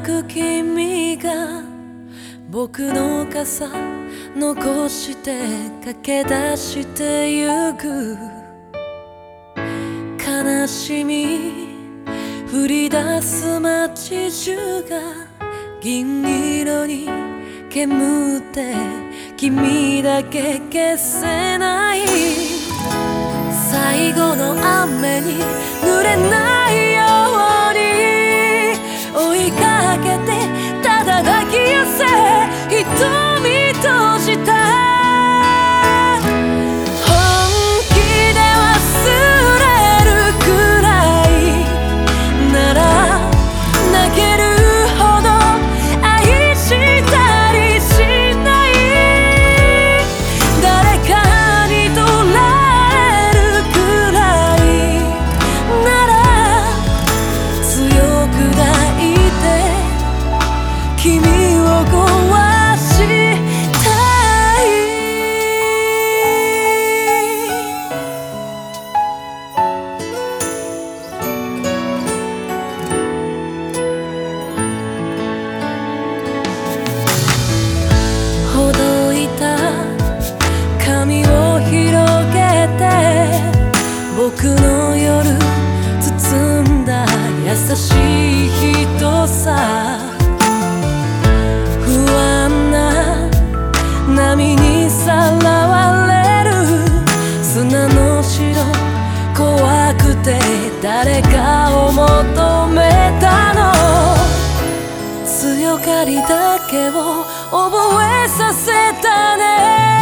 く君が僕の傘残して駆け出してゆく。悲しみ降り出す街中が銀色に煙って君だけ消せない。最後の雨に濡れないの夜包んだ優しい人さ。不安な波にさらわれる。砂の城怖くて誰かを求めたの。強がりだけを覚えさせたね。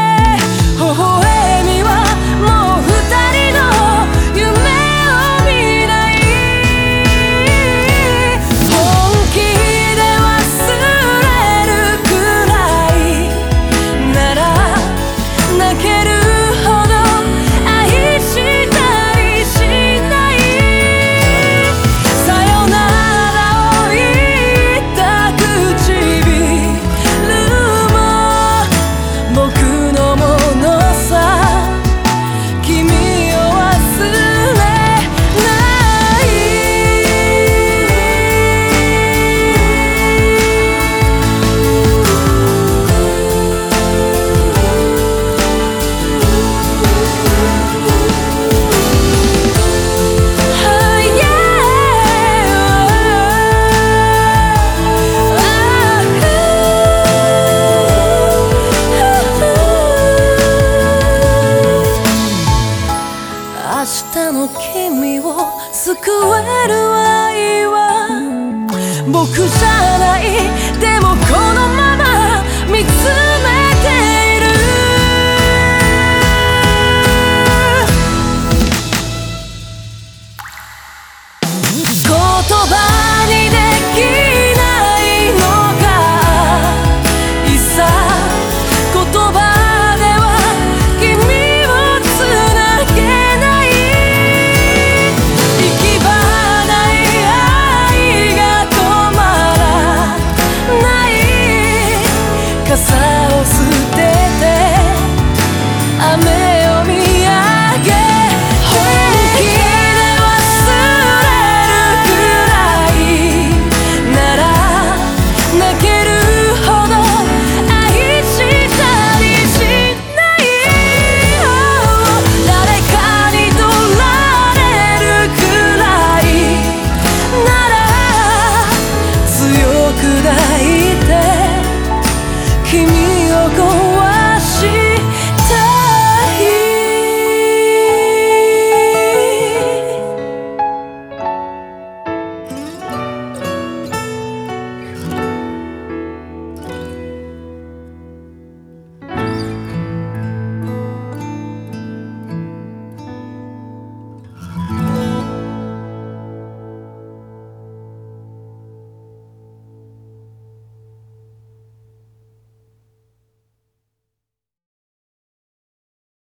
救える愛は僕じゃない。重